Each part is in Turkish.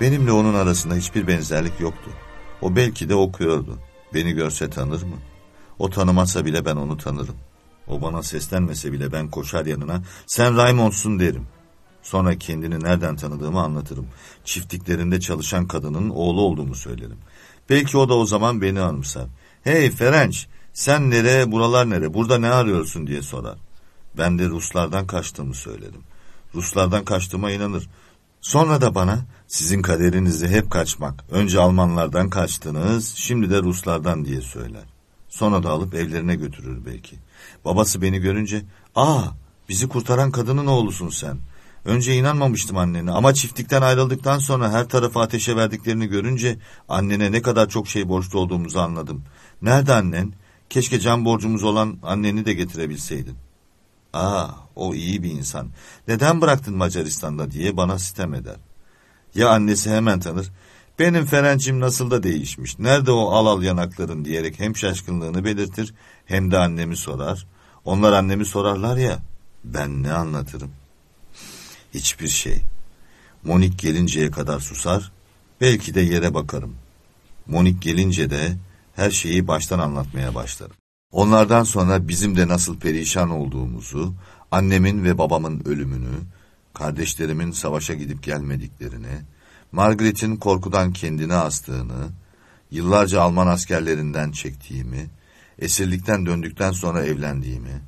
Benimle onun arasında hiçbir benzerlik yoktu. O belki de okuyordu. Beni görse tanır mı? O tanımazsa bile ben onu tanırım. O bana seslenmese bile ben koşar yanına sen Raymond'sun derim. Sonra kendini nereden tanıdığımı anlatırım. Çiftliklerinde çalışan kadının oğlu olduğumu söylerim. Belki o da o zaman beni anımsar. Hey Ferenç sen nere buralar nere burada ne arıyorsun diye sorar. Ben de Ruslardan kaçtığımı söylerim. Ruslardan kaçtığıma inanır. Sonra da bana sizin kaderinizde hep kaçmak. Önce Almanlardan kaçtınız, şimdi de Ruslardan diye söyler. Sonra da alıp evlerine götürür belki. Babası beni görünce, ''Aa, bizi kurtaran kadının oğlusun sen. Önce inanmamıştım annene ama çiftlikten ayrıldıktan sonra her tarafı ateşe verdiklerini görünce annene ne kadar çok şey borçlu olduğumuzu anladım. Nerede annen? Keşke can borcumuz olan anneni de getirebilseydin.'' Aa, o iyi bir insan. Neden bıraktın Macaristan'da diye bana sitem eder. Ya annesi hemen tanır. Benim Ferencim nasıl da değişmiş. Nerede o al al yanakların diyerek hem şaşkınlığını belirtir hem de annemi sorar. Onlar annemi sorarlar ya ben ne anlatırım? Hiçbir şey. Monik gelinceye kadar susar. Belki de yere bakarım. Monik gelince de her şeyi baştan anlatmaya başlarım. Onlardan sonra bizim de nasıl perişan olduğumuzu, annemin ve babamın ölümünü, kardeşlerimin savaşa gidip gelmediklerini, Margaret'in korkudan kendini astığını, yıllarca Alman askerlerinden çektiğimi, esirlikten döndükten sonra evlendiğimi,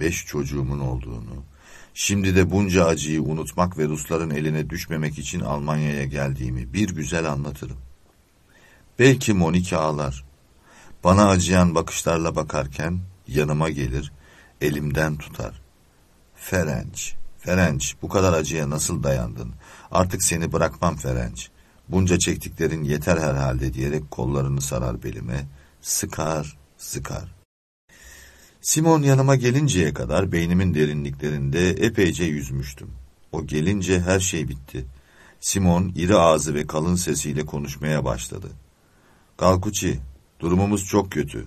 beş çocuğumun olduğunu, şimdi de bunca acıyı unutmak ve Rusların eline düşmemek için Almanya'ya geldiğimi bir güzel anlatırım. Belki Monika ağlar. Bana acıyan bakışlarla bakarken yanıma gelir, elimden tutar. Ferenç, Ferenç bu kadar acıya nasıl dayandın? Artık seni bırakmam Ferenç. Bunca çektiklerin yeter herhalde diyerek kollarını sarar belime, sıkar, sıkar. Simon yanıma gelinceye kadar beynimin derinliklerinde epeyce yüzmüştüm. O gelince her şey bitti. Simon iri ağzı ve kalın sesiyle konuşmaya başladı. Kalkuçi, durumumuz çok kötü.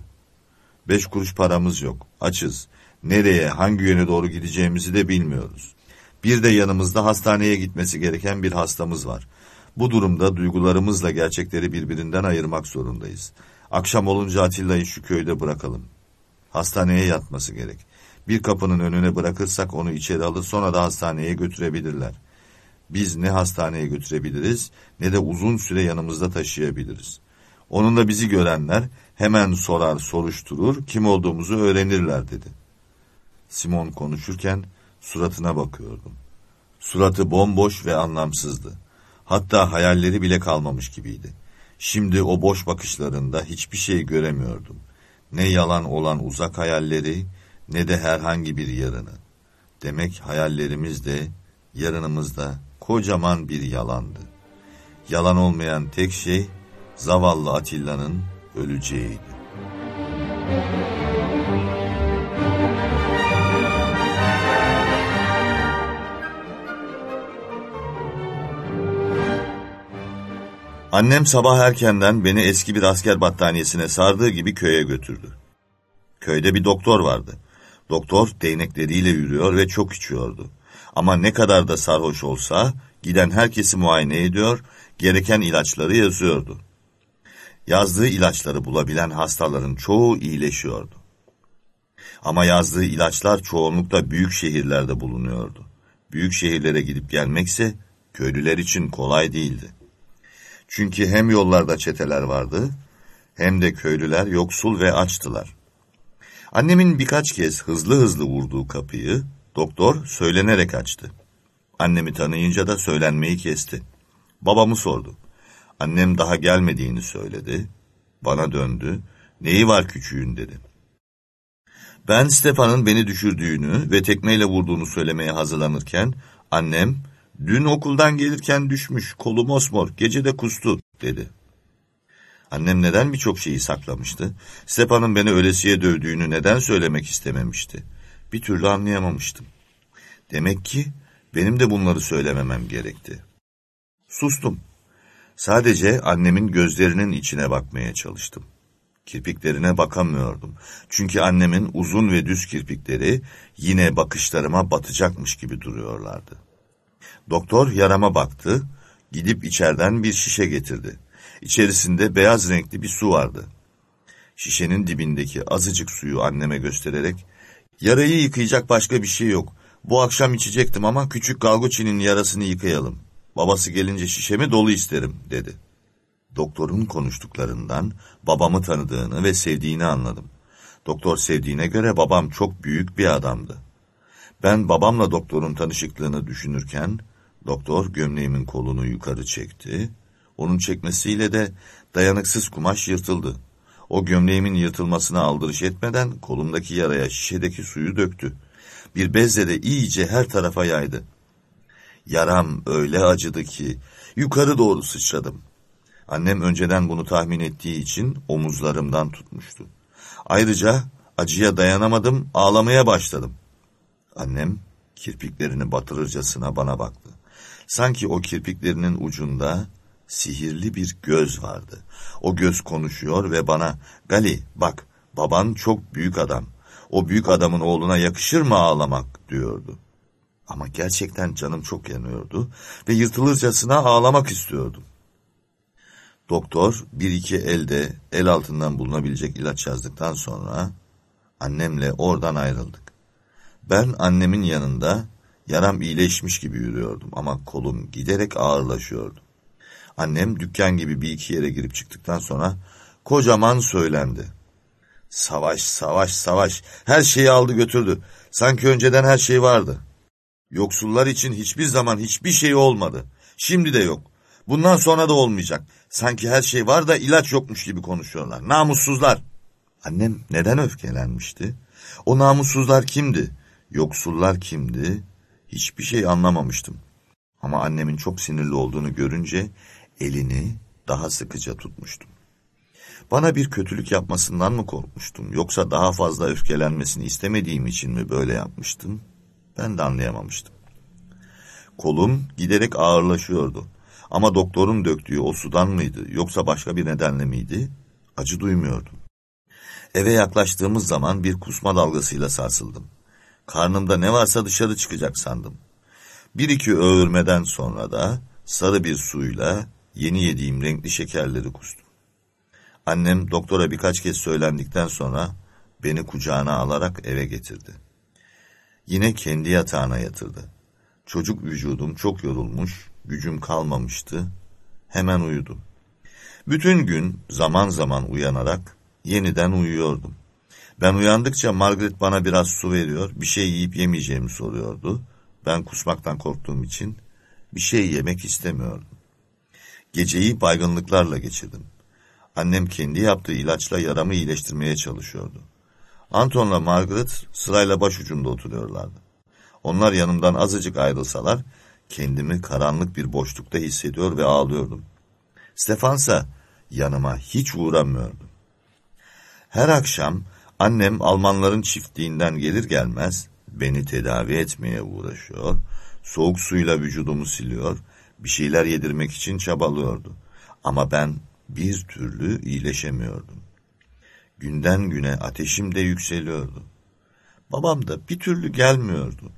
Beş kuruş paramız yok, açız. Nereye, hangi yöne doğru gideceğimizi de bilmiyoruz. Bir de yanımızda hastaneye gitmesi gereken bir hastamız var. Bu durumda duygularımızla gerçekleri birbirinden ayırmak zorundayız. Akşam olunca Atilla'yı şu köyde bırakalım. Hastaneye yatması gerek. Bir kapının önüne bırakırsak onu içeri alır sonra da hastaneye götürebilirler. Biz ne hastaneye götürebiliriz ne de uzun süre yanımızda taşıyabiliriz. Onunla bizi görenler hemen sorar soruşturur kim olduğumuzu öğrenirler dedi. Simon konuşurken suratına bakıyordum. Suratı bomboş ve anlamsızdı. Hatta hayalleri bile kalmamış gibiydi. Şimdi o boş bakışlarında hiçbir şey göremiyordum. Ne yalan olan uzak hayalleri ne de herhangi bir yarını. Demek hayallerimiz de yarınımız da kocaman bir yalandı. Yalan olmayan tek şey zavallı Atilla'nın öleceğiydi. Annem sabah erkenden beni eski bir asker battaniyesine sardığı gibi köye götürdü. Köyde bir doktor vardı. Doktor değnekleriyle yürüyor ve çok içiyordu. Ama ne kadar da sarhoş olsa giden herkesi muayene ediyor, gereken ilaçları yazıyordu. Yazdığı ilaçları bulabilen hastaların çoğu iyileşiyordu. Ama yazdığı ilaçlar çoğunlukla büyük şehirlerde bulunuyordu. Büyük şehirlere gidip gelmekse köylüler için kolay değildi. Çünkü hem yollarda çeteler vardı, hem de köylüler yoksul ve açtılar. Annemin birkaç kez hızlı hızlı vurduğu kapıyı, doktor söylenerek açtı. Annemi tanıyınca da söylenmeyi kesti. Babamı sordu. Annem daha gelmediğini söyledi. Bana döndü. Neyi var küçüğün dedi. Ben Stefan'ın beni düşürdüğünü ve tekmeyle vurduğunu söylemeye hazırlanırken annem dün okuldan gelirken düşmüş kolu mosmor gece de kustu dedi. Annem neden birçok şeyi saklamıştı? Stefan'ın beni ölesiye dövdüğünü neden söylemek istememişti? Bir türlü anlayamamıştım. Demek ki benim de bunları söylememem gerekti. Sustum. Sadece annemin gözlerinin içine bakmaya çalıştım. Kirpiklerine bakamıyordum. Çünkü annemin uzun ve düz kirpikleri yine bakışlarıma batacakmış gibi duruyorlardı. Doktor yarama baktı, Gidip içeriden bir şişe getirdi. İçerisinde beyaz renkli bir su vardı. Şişenin dibindeki azıcık suyu anneme göstererek, yarayı yıkayacak başka bir şey yok. Bu akşam içecektim ama küçük Galguçi'nin yarasını yıkayalım. Babası gelince şişemi dolu isterim, dedi. Doktorun konuştuklarından babamı tanıdığını ve sevdiğini anladım. Doktor sevdiğine göre babam çok büyük bir adamdı. Ben babamla doktorun tanışıklığını düşünürken, doktor gömleğimin kolunu yukarı çekti. Onun çekmesiyle de dayanıksız kumaş yırtıldı. O gömleğimin yırtılmasına aldırış etmeden kolumdaki yaraya şişedeki suyu döktü. Bir bezle de iyice her tarafa yaydı. Yaram öyle acıdı ki yukarı doğru sıçradım. Annem önceden bunu tahmin ettiği için omuzlarımdan tutmuştu. Ayrıca acıya dayanamadım, ağlamaya başladım. Annem kirpiklerini batırırcasına bana baktı. Sanki o kirpiklerinin ucunda sihirli bir göz vardı. O göz konuşuyor ve bana, Gali bak baban çok büyük adam. O büyük adamın oğluna yakışır mı ağlamak diyordu. Ama gerçekten canım çok yanıyordu ve yırtılırcasına ağlamak istiyordum. Doktor bir iki elde el altından bulunabilecek ilaç yazdıktan sonra annemle oradan ayrıldık. Ben annemin yanında yaram iyileşmiş gibi yürüyordum ama kolum giderek ağırlaşıyordu. Annem dükkan gibi bir iki yere girip çıktıktan sonra kocaman söylendi. Savaş, savaş, savaş. Her şeyi aldı götürdü. Sanki önceden her şey vardı. Yoksullar için hiçbir zaman hiçbir şey olmadı. Şimdi de yok. Bundan sonra da olmayacak. Sanki her şey var da ilaç yokmuş gibi konuşuyorlar. Namussuzlar. Annem neden öfkelenmişti? O namussuzlar kimdi? Yoksullar kimdi? Hiçbir şey anlamamıştım. Ama annemin çok sinirli olduğunu görünce elini daha sıkıca tutmuştum. Bana bir kötülük yapmasından mı korkmuştum yoksa daha fazla öfkelenmesini istemediğim için mi böyle yapmıştım? Ben de anlayamamıştım. Kolum giderek ağırlaşıyordu. Ama doktorun döktüğü o sudan mıydı yoksa başka bir nedenle miydi? Acı duymuyordum. Eve yaklaştığımız zaman bir kusma dalgasıyla sarsıldım. Karnımda ne varsa dışarı çıkacak sandım. Bir iki öğürmeden sonra da sarı bir suyla yeni yediğim renkli şekerleri kustum. Annem doktora birkaç kez söylendikten sonra beni kucağına alarak eve getirdi. Yine kendi yatağına yatırdı. Çocuk vücudum çok yorulmuş, gücüm kalmamıştı. Hemen uyudum. Bütün gün zaman zaman uyanarak yeniden uyuyordum. Ben uyandıkça Margaret bana biraz su veriyor, bir şey yiyip yemeyeceğimi soruyordu. Ben kusmaktan korktuğum için bir şey yemek istemiyordum. Geceyi baygınlıklarla geçirdim. Annem kendi yaptığı ilaçla yaramı iyileştirmeye çalışıyordu. Anton'la Margaret sırayla başucumda oturuyorlardı. Onlar yanımdan azıcık ayrılsalar kendimi karanlık bir boşlukta hissediyor ve ağlıyordum. Stefansa yanıma hiç uğramıyordu. Her akşam annem Almanların çiftliğinden gelir gelmez beni tedavi etmeye uğraşıyor, soğuk suyla vücudumu siliyor, bir şeyler yedirmek için çabalıyordu. Ama ben bir türlü iyileşemiyordum. Günden güne ateşim de yükseliyordu. Babam da bir türlü gelmiyordu.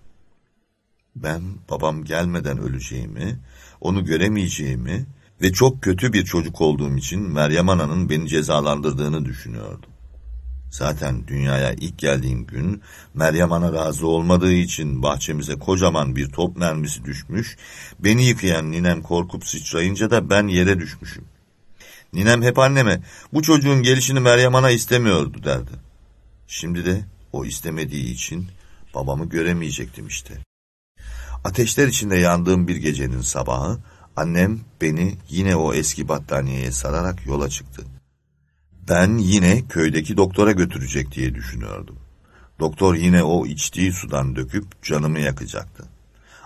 Ben babam gelmeden öleceğimi, onu göremeyeceğimi ve çok kötü bir çocuk olduğum için Meryem Ana'nın beni cezalandırdığını düşünüyordum. Zaten dünyaya ilk geldiğim gün Meryem Ana razı olmadığı için bahçemize kocaman bir top mermisi düşmüş, beni yıkayan ninem korkup sıçrayınca da ben yere düşmüşüm. Ninem hep anneme bu çocuğun gelişini Meryem Ana istemiyordu derdi. Şimdi de o istemediği için babamı göremeyecektim işte. Ateşler içinde yandığım bir gecenin sabahı annem beni yine o eski battaniyeye sararak yola çıktı. Ben yine köydeki doktora götürecek diye düşünüyordum. Doktor yine o içtiği sudan döküp canımı yakacaktı.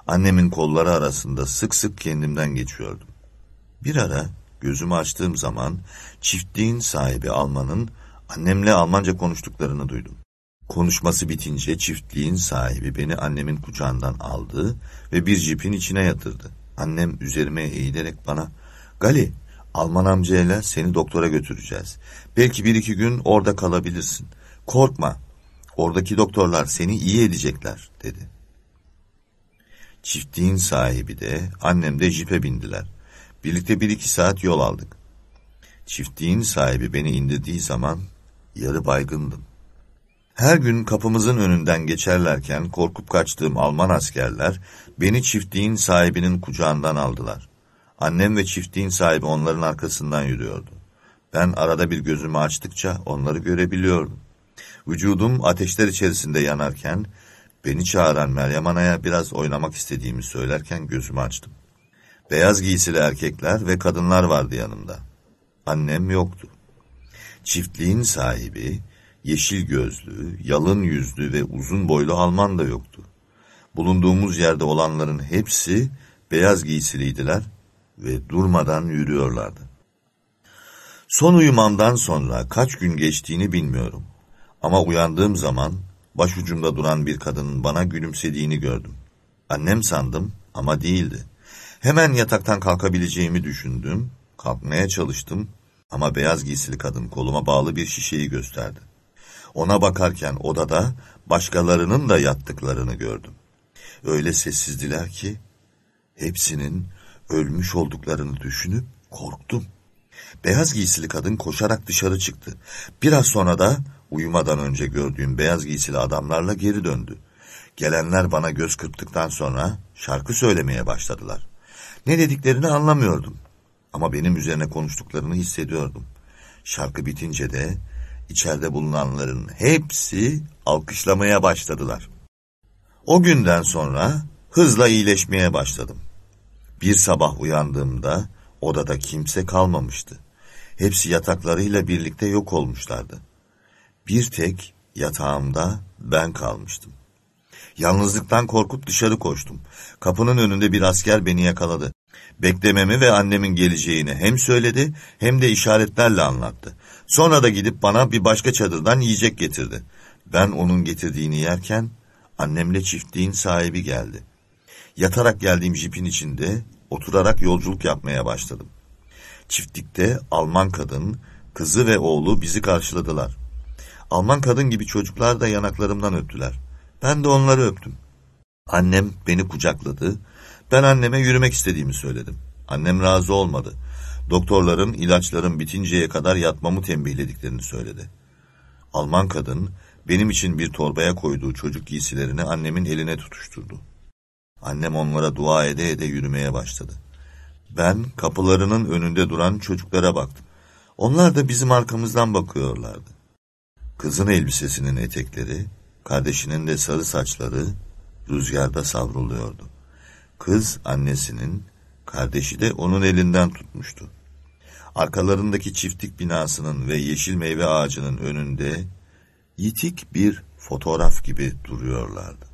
Annemin kolları arasında sık sık kendimden geçiyordum. Bir ara gözümü açtığım zaman çiftliğin sahibi Alman'ın annemle Almanca konuştuklarını duydum. Konuşması bitince çiftliğin sahibi beni annemin kucağından aldı ve bir cipin içine yatırdı. Annem üzerime eğilerek bana, Gali, Alman amcayla seni doktora götüreceğiz. Belki bir iki gün orada kalabilirsin. Korkma, oradaki doktorlar seni iyi edecekler, dedi. Çiftliğin sahibi de, annem de jipe bindiler. Birlikte bir iki saat yol aldık. Çiftliğin sahibi beni indirdiği zaman yarı baygındım. Her gün kapımızın önünden geçerlerken korkup kaçtığım Alman askerler beni çiftliğin sahibinin kucağından aldılar. Annem ve çiftliğin sahibi onların arkasından yürüyordu. Ben arada bir gözümü açtıkça onları görebiliyordum. Vücudum ateşler içerisinde yanarken beni çağıran Meryem Ana'ya biraz oynamak istediğimi söylerken gözümü açtım. Beyaz giysili erkekler ve kadınlar vardı yanımda. Annem yoktu. Çiftliğin sahibi yeşil gözlü, yalın yüzlü ve uzun boylu Alman da yoktu. Bulunduğumuz yerde olanların hepsi beyaz giysiliydiler ve durmadan yürüyorlardı. Son uyumamdan sonra kaç gün geçtiğini bilmiyorum. Ama uyandığım zaman başucumda duran bir kadının bana gülümsediğini gördüm. Annem sandım ama değildi. Hemen yataktan kalkabileceğimi düşündüm, kalkmaya çalıştım ama beyaz giysili kadın koluma bağlı bir şişeyi gösterdi. Ona bakarken odada başkalarının da yattıklarını gördüm. Öyle sessizdiler ki hepsinin ölmüş olduklarını düşünüp korktum. Beyaz giysili kadın koşarak dışarı çıktı. Biraz sonra da uyumadan önce gördüğüm beyaz giysili adamlarla geri döndü. Gelenler bana göz kırptıktan sonra şarkı söylemeye başladılar. Ne dediklerini anlamıyordum. Ama benim üzerine konuştuklarını hissediyordum. Şarkı bitince de içeride bulunanların hepsi alkışlamaya başladılar. O günden sonra hızla iyileşmeye başladım. Bir sabah uyandığımda odada kimse kalmamıştı. Hepsi yataklarıyla birlikte yok olmuşlardı. Bir tek yatağımda ben kalmıştım. Yalnızlıktan korkup dışarı koştum. Kapının önünde bir asker beni yakaladı. Beklememi ve annemin geleceğini hem söyledi hem de işaretlerle anlattı. Sonra da gidip bana bir başka çadırdan yiyecek getirdi. Ben onun getirdiğini yerken annemle çiftliğin sahibi geldi. Yatarak geldiğim jipin içinde oturarak yolculuk yapmaya başladım. Çiftlikte Alman kadın, kızı ve oğlu bizi karşıladılar. Alman kadın gibi çocuklar da yanaklarımdan öptüler. Ben de onları öptüm. Annem beni kucakladı. Ben anneme yürümek istediğimi söyledim. Annem razı olmadı. Doktorların ilaçların bitinceye kadar yatmamı tembihlediklerini söyledi. Alman kadın benim için bir torbaya koyduğu çocuk giysilerini annemin eline tutuşturdu. Annem onlara dua ede ede yürümeye başladı. Ben kapılarının önünde duran çocuklara baktım. Onlar da bizim arkamızdan bakıyorlardı. Kızın elbisesinin etekleri, kardeşinin de sarı saçları rüzgarda savruluyordu. Kız annesinin, kardeşi de onun elinden tutmuştu. Arkalarındaki çiftlik binasının ve yeşil meyve ağacının önünde yitik bir fotoğraf gibi duruyorlardı.